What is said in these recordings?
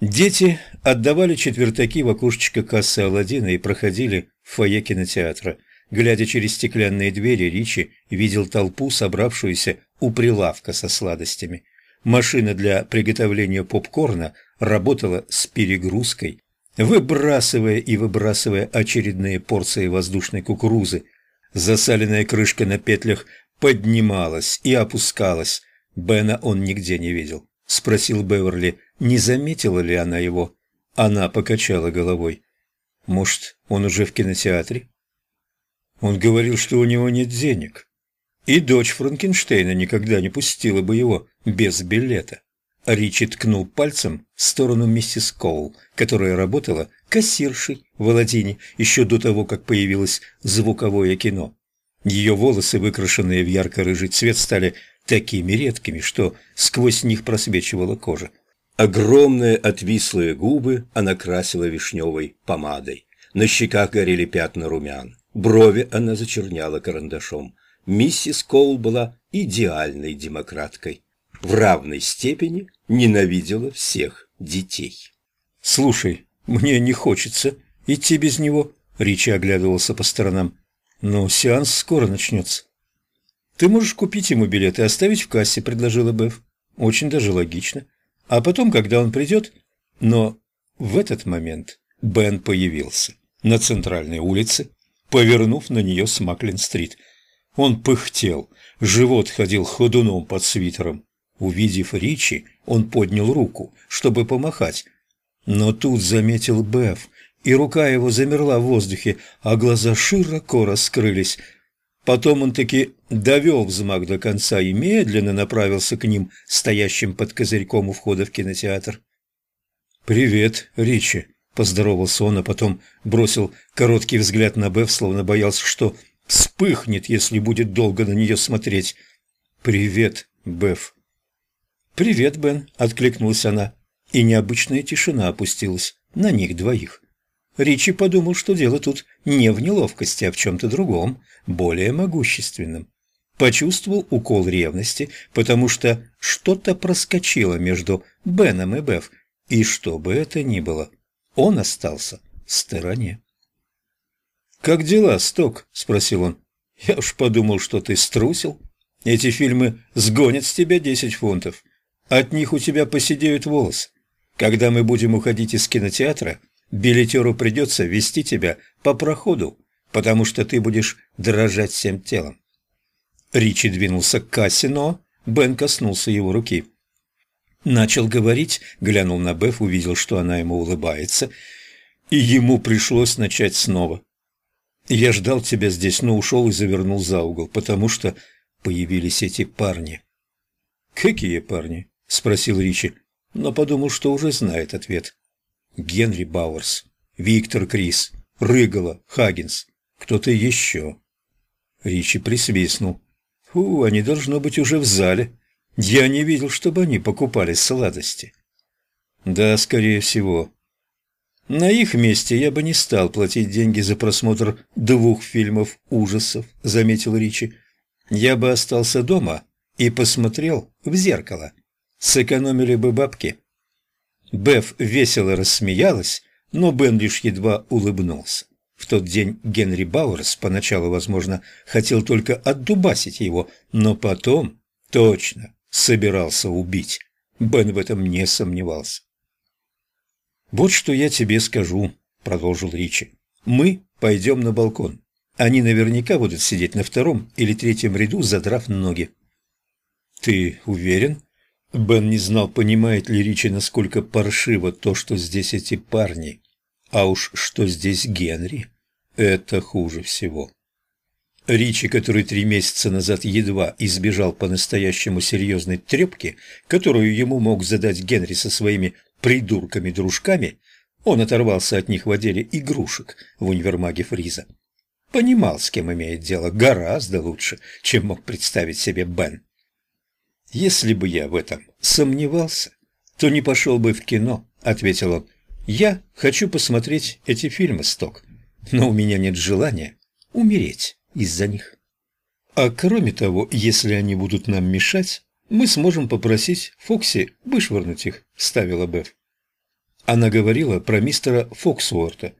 Дети отдавали четвертаки в окошечко кассы Аладдина и проходили в фойе кинотеатра. Глядя через стеклянные двери, Ричи видел толпу, собравшуюся у прилавка со сладостями. Машина для приготовления попкорна работала с перегрузкой, выбрасывая и выбрасывая очередные порции воздушной кукурузы. Засаленная крышка на петлях поднималась и опускалась. Бена он нигде не видел. Спросил Беверли, не заметила ли она его. Она покачала головой. Может, он уже в кинотеатре? Он говорил, что у него нет денег. И дочь Франкенштейна никогда не пустила бы его без билета. Ричи ткнул пальцем в сторону миссис Коул, которая работала кассиршей в Аладдине еще до того, как появилось звуковое кино. Ее волосы, выкрашенные в ярко-рыжий цвет, стали такими редкими, что сквозь них просвечивала кожа. Огромные отвислые губы она красила вишневой помадой. На щеках горели пятна румян. Брови она зачерняла карандашом. Миссис Коул была идеальной демократкой. В равной степени ненавидела всех детей. «Слушай, мне не хочется идти без него», — Ричи оглядывался по сторонам. «Но сеанс скоро начнется». «Ты можешь купить ему билет и оставить в кассе», — предложила Беф. «Очень даже логично. А потом, когда он придет...» Но в этот момент Бен появился на центральной улице, повернув на нее с Маклин-стрит. Он пыхтел, живот ходил ходуном под свитером. Увидев Ричи, он поднял руку, чтобы помахать. Но тут заметил Беф, и рука его замерла в воздухе, а глаза широко раскрылись – Потом он таки довел взмах до конца и медленно направился к ним, стоящим под козырьком у входа в кинотеатр. «Привет, Ричи», — поздоровался он, а потом бросил короткий взгляд на Беф, словно боялся, что вспыхнет, если будет долго на нее смотреть. «Привет, Беф». «Привет, Бен», — откликнулась она, и необычная тишина опустилась на них двоих. Ричи подумал, что дело тут не в неловкости, а в чем-то другом, более могущественном. Почувствовал укол ревности, потому что что-то проскочило между Беном и Беф, и что бы это ни было, он остался в стороне. «Как дела, Сток?» – спросил он. «Я уж подумал, что ты струсил. Эти фильмы сгонят с тебя десять фунтов. От них у тебя посидеют волосы. Когда мы будем уходить из кинотеатра, билетеру придется вести тебя по проходу, потому что ты будешь дрожать всем телом. Ричи двинулся к кассе, но Бен коснулся его руки. Начал говорить, глянул на Беф, увидел, что она ему улыбается, и ему пришлось начать снова. «Я ждал тебя здесь, но ушел и завернул за угол, потому что появились эти парни». «Какие парни?» – спросил Ричи, но подумал, что уже знает ответ. Генри Бауэрс, Виктор Крис, Рыгала, Хаггинс, кто-то еще. Ричи присвистнул. Фу, они должно быть уже в зале. Я не видел, чтобы они покупали сладости. Да, скорее всего. На их месте я бы не стал платить деньги за просмотр двух фильмов ужасов, заметил Ричи. Я бы остался дома и посмотрел в зеркало. Сэкономили бы бабки. Беф весело рассмеялась, но Бен лишь едва улыбнулся. В тот день Генри Бауэрс поначалу, возможно, хотел только отдубасить его, но потом точно собирался убить. Бен в этом не сомневался. «Вот что я тебе скажу», — продолжил Ричи. «Мы пойдем на балкон. Они наверняка будут сидеть на втором или третьем ряду, задрав ноги». «Ты уверен?» Бен не знал, понимает ли Ричи, насколько паршиво то, что здесь эти парни. А уж что здесь Генри, это хуже всего. Ричи, который три месяца назад едва избежал по-настоящему серьезной трепки, которую ему мог задать Генри со своими придурками-дружками, он оторвался от них в отделе игрушек в универмаге Фриза. Понимал, с кем имеет дело, гораздо лучше, чем мог представить себе Бен. «Если бы я в этом сомневался, то не пошел бы в кино», — ответил он. «Я хочу посмотреть эти фильмы, Сток, но у меня нет желания умереть из-за них. А кроме того, если они будут нам мешать, мы сможем попросить Фокси вышвырнуть их», — ставила Беф. Она говорила про мистера Фоксуорта,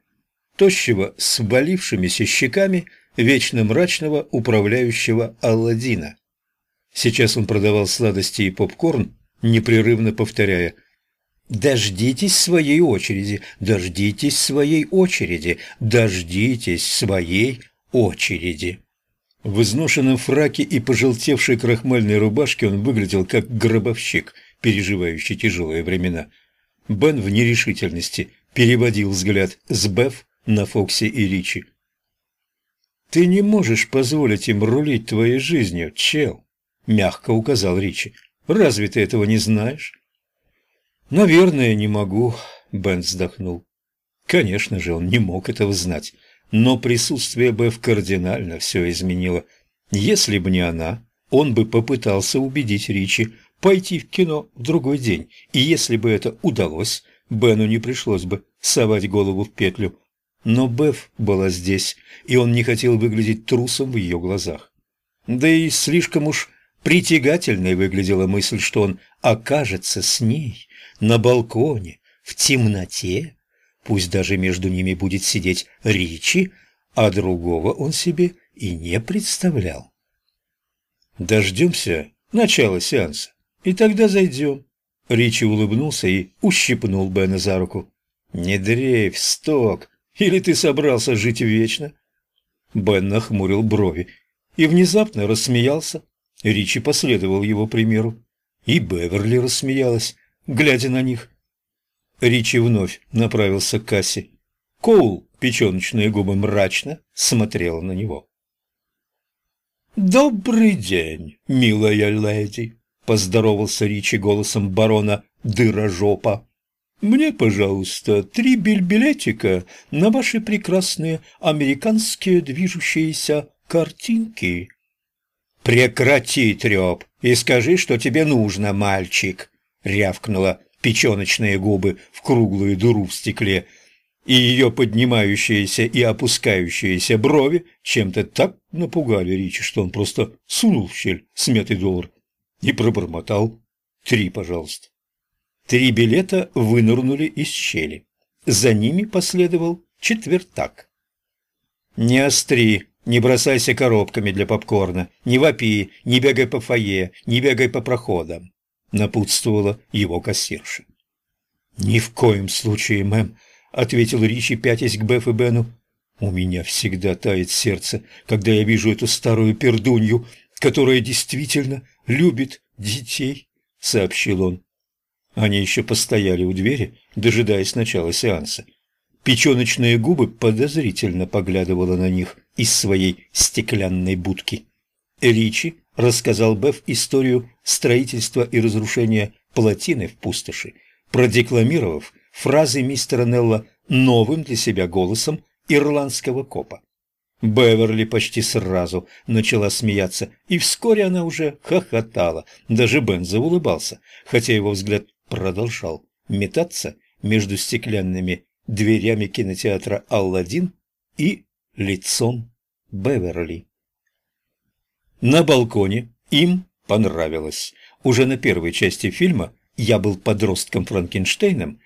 тощего с валившимися щеками, вечно мрачного управляющего Алладина. Сейчас он продавал сладости и попкорн, непрерывно повторяя «Дождитесь своей очереди, дождитесь своей очереди, дождитесь своей очереди». В изношенном фраке и пожелтевшей крахмальной рубашке он выглядел как гробовщик, переживающий тяжелые времена. Бен в нерешительности переводил взгляд с Беф на Фокси и Ричи. «Ты не можешь позволить им рулить твоей жизнью, чел», — мягко указал Ричи. «Разве ты этого не знаешь?» «Наверное, не могу», — Бен вздохнул. Конечно же, он не мог этого знать, но присутствие Беф кардинально все изменило. Если бы не она, он бы попытался убедить Ричи пойти в кино в другой день, и если бы это удалось, Бену не пришлось бы совать голову в петлю. Но Беф была здесь, и он не хотел выглядеть трусом в ее глазах. Да и слишком уж притягательной выглядела мысль, что он окажется с ней на балконе, в темноте. Пусть даже между ними будет сидеть Ричи, а другого он себе и не представлял. «Дождемся начала сеанса, и тогда зайдем». Ричи улыбнулся и ущипнул Бена за руку. «Не дрейф, сток, или ты собрался жить вечно?» Бен нахмурил брови и внезапно рассмеялся. Ричи последовал его примеру. И Беверли рассмеялась, глядя на них. Ричи вновь направился к кассе. Коул, печеночные губы мрачно, смотрела на него. «Добрый день, милая леди», — поздоровался Ричи голосом барона Дырожопа. «Мне, пожалуйста, три бельбилетика на ваши прекрасные американские движущиеся картинки». «Прекрати треп и скажи, что тебе нужно, мальчик», — рявкнула печеночные губы в круглую дуру в стекле, и ее поднимающиеся и опускающиеся брови чем-то так напугали Ричи, что он просто сунул в щель смятый доллар и пробормотал «Три, пожалуйста». Три билета вынырнули из щели. За ними последовал четвертак. «Не остри, не бросайся коробками для попкорна, не вопи, не бегай по фойе, не бегай по проходам», — напутствовала его кассирша. «Ни в коем случае, мэм», — ответил Ричи, пятясь к Беф и Бену. «У меня всегда тает сердце, когда я вижу эту старую пердунью, которая действительно любит детей», — сообщил он. Они еще постояли у двери, дожидаясь начала сеанса. Печеночные губы подозрительно поглядывала на них из своей стеклянной будки. Ричи рассказал Беф историю строительства и разрушения плотины в пустоши, продекламировав фразы мистера Нелла новым для себя голосом ирландского копа. Беверли почти сразу начала смеяться, и вскоре она уже хохотала. Даже Бен заулыбался, хотя его взгляд продолжал метаться между стеклянными дверями кинотеатра «Алладин» и лицом Беверли. На балконе им понравилось. Уже на первой части фильма «Я был подростком Франкенштейном»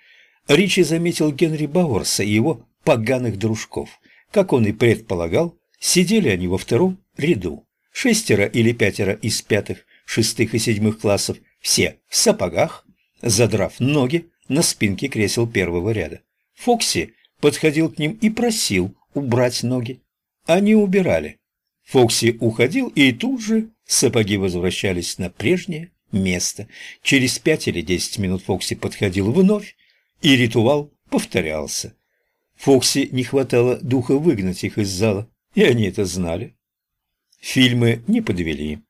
Ричи заметил Генри Бауэрса и его поганых дружков. Как он и предполагал, сидели они во втором ряду. Шестеро или пятеро из пятых, шестых и седьмых классов, все в сапогах, задрав ноги на спинке кресел первого ряда. Фокси подходил к ним и просил убрать ноги. Они убирали. Фокси уходил, и тут же сапоги возвращались на прежнее место. Через пять или десять минут Фокси подходил вновь, и ритуал повторялся. Фокси не хватало духа выгнать их из зала, и они это знали. Фильмы не подвели.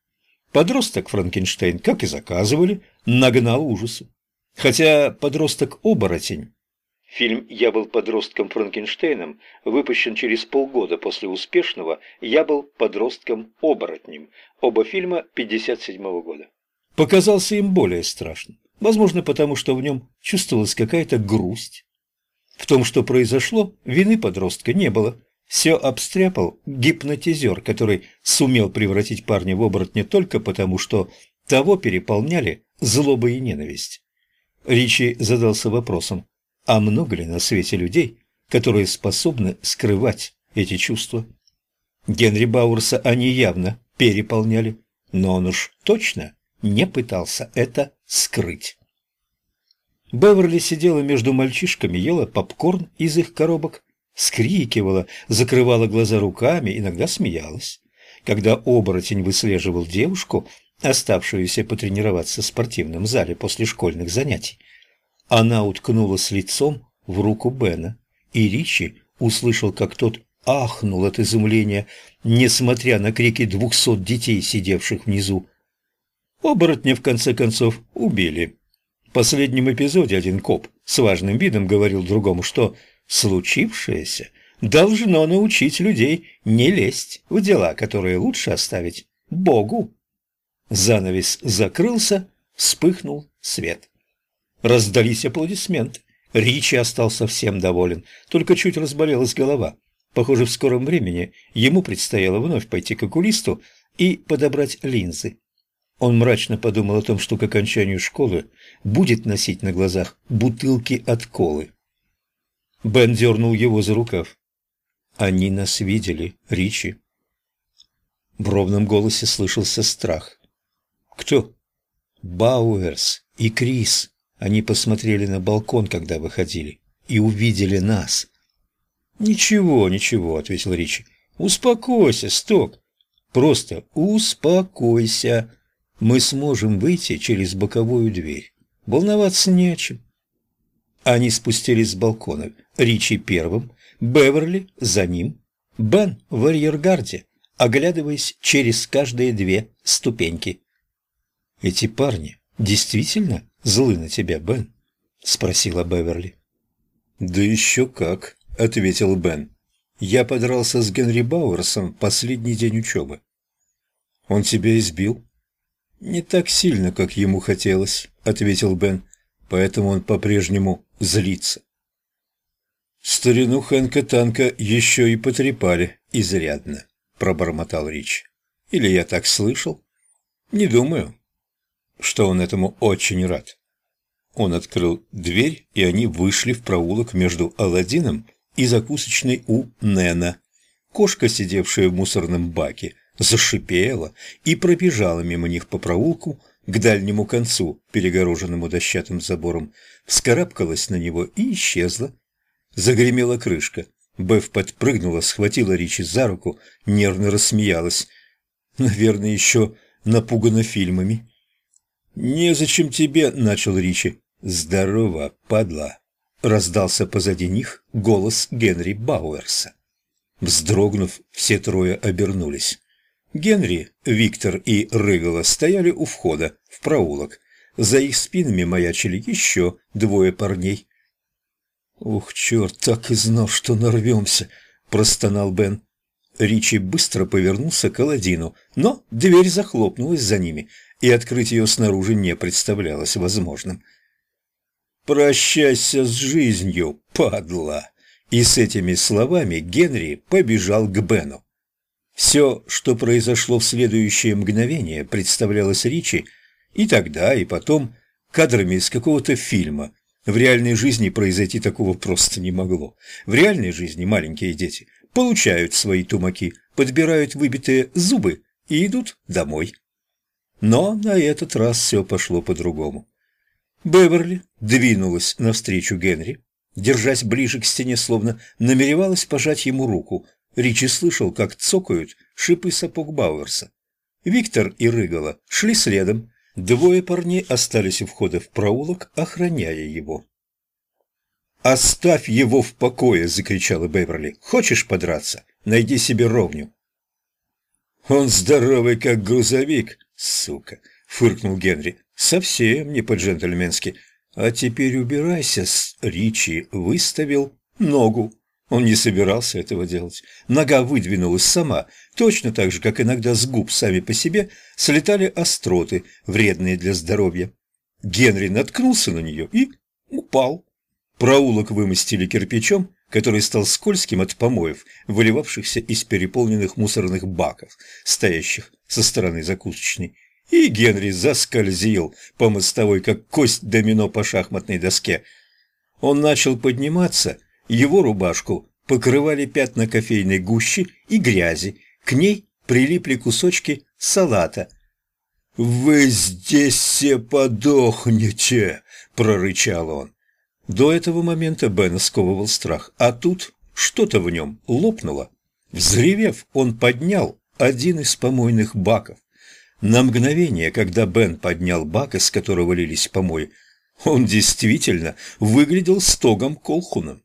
Подросток Франкенштейн, как и заказывали, нагнал ужасу. Хотя подросток-оборотень Фильм «Я был подростком Франкенштейном» выпущен через полгода после успешного «Я был подростком-оборотнем». Оба фильма 57 -го года. Показался им более страшным. Возможно, потому что в нем чувствовалась какая-то грусть. В том, что произошло, вины подростка не было. Все обстряпал гипнотизер, который сумел превратить парня в оборотня только потому, что того переполняли злоба и ненависть. Ричи задался вопросом, А много ли на свете людей, которые способны скрывать эти чувства? Генри Бауэрса они явно переполняли, но он уж точно не пытался это скрыть. Беверли сидела между мальчишками, ела попкорн из их коробок, скрикивала, закрывала глаза руками, иногда смеялась. Когда оборотень выслеживал девушку, оставшуюся потренироваться в спортивном зале после школьных занятий, она уткнулась лицом в руку Бена, и Ричи услышал, как тот ахнул от изумления, несмотря на крики двухсот детей, сидевших внизу. Оборотня, в конце концов, убили. В последнем эпизоде один коп с важным видом говорил другому, что случившееся должно научить людей не лезть в дела, которые лучше оставить Богу. Занавес закрылся, вспыхнул свет. Раздались аплодисменты. Ричи остался совсем доволен, только чуть разболелась голова. Похоже, в скором времени ему предстояло вновь пойти к окулисту и подобрать линзы. Он мрачно подумал о том, что к окончанию школы будет носить на глазах бутылки от колы. Бен дернул его за рукав. «Они нас видели, Ричи». В ровном голосе слышался страх. «Кто?» «Бауэрс и Крис». Они посмотрели на балкон, когда выходили, и увидели нас. «Ничего, ничего», — ответил Ричи. «Успокойся, Сток. Просто успокойся. Мы сможем выйти через боковую дверь. Волноваться не о чем». Они спустились с балкона. Ричи первым, Беверли за ним, Бен в арьергарде, оглядываясь через каждые две ступеньки. «Эти парни действительно злы на тебя, Бен?» — спросила Беверли. «Да еще как», — ответил Бен. «Я подрался с Генри Бауэрсом в последний день учебы». «Он тебя избил?» «Не так сильно, как ему хотелось», — ответил Бен. «Поэтому он по-прежнему злится». «Старину Хэнка Танка еще и потрепали изрядно», — пробормотал Рич. «Или я так слышал?» «Не думаю, что он этому очень рад. Он открыл дверь, и они вышли в проулок между Аладдином и закусочной у Нена. Кошка, сидевшая в мусорном баке, зашипела и пробежала мимо них по проулку к дальнему концу, перегороженному дощатым забором, вскарабкалась на него и исчезла. Загремела крышка. Беф подпрыгнула, схватила Ричи за руку, нервно рассмеялась. Наверное, еще напугана фильмами. «Незачем тебе», — начал Ричи. «Здорово, падла», — раздался позади них голос Генри Бауэрса. Вздрогнув, все трое обернулись. Генри, Виктор и Рыгала стояли у входа в проулок. За их спинами маячили еще двое парней. «Ух, черт, так и знал, что нарвемся», — простонал Бен. Ричи быстро повернулся к Аладдину, но дверь захлопнулась за ними, и открыть ее снаружи не представлялось возможным. «Прощайся с жизнью, падла!» И с этими словами Генри побежал к Бену. Все, что произошло в следующее мгновение, представлялось Ричи и тогда, и потом кадрами из какого-то фильма. В реальной жизни произойти такого просто не могло. В реальной жизни маленькие дети получают свои тумаки, подбирают выбитые зубы и идут домой. Но на этот раз все пошло по-другому. Беверли двинулась навстречу Генри, держась ближе к стене, словно намеревалась пожать ему руку. Ричи слышал, как цокают шипы сапог Бауэрса. Виктор и Рыгала шли следом. Двое парней остались у входа в проулок, охраняя его. «Оставь его в покое!» – закричала Беверли. «Хочешь подраться? Найди себе ровню!» «Он здоровый, как грузовик!» «Сука!» — фыркнул Генри. «Совсем не по-джентльменски. А теперь убирайся, с Ричи выставил ногу». Он не собирался этого делать. Нога выдвинулась сама, точно так же, как иногда с губ сами по себе слетали остроты, вредные для здоровья. Генри наткнулся на нее и упал. Проулок вымостили кирпичом, который стал скользким от помоев, выливавшихся из переполненных мусорных баков, стоящих со стороны закусочной. И Генри заскользил по мостовой, как кость домино по шахматной доске. Он начал подниматься, его рубашку покрывали пятна кофейной гущи и грязи, к ней прилипли кусочки салата. «Вы здесь все подохнете!» – прорычал он. До этого момента Бена сковывал страх, а тут что-то в нем лопнуло. Взревев, он поднял один из помойных баков. На мгновение, когда Бен поднял бак, из которого лились помои, он действительно выглядел стогом колхуном.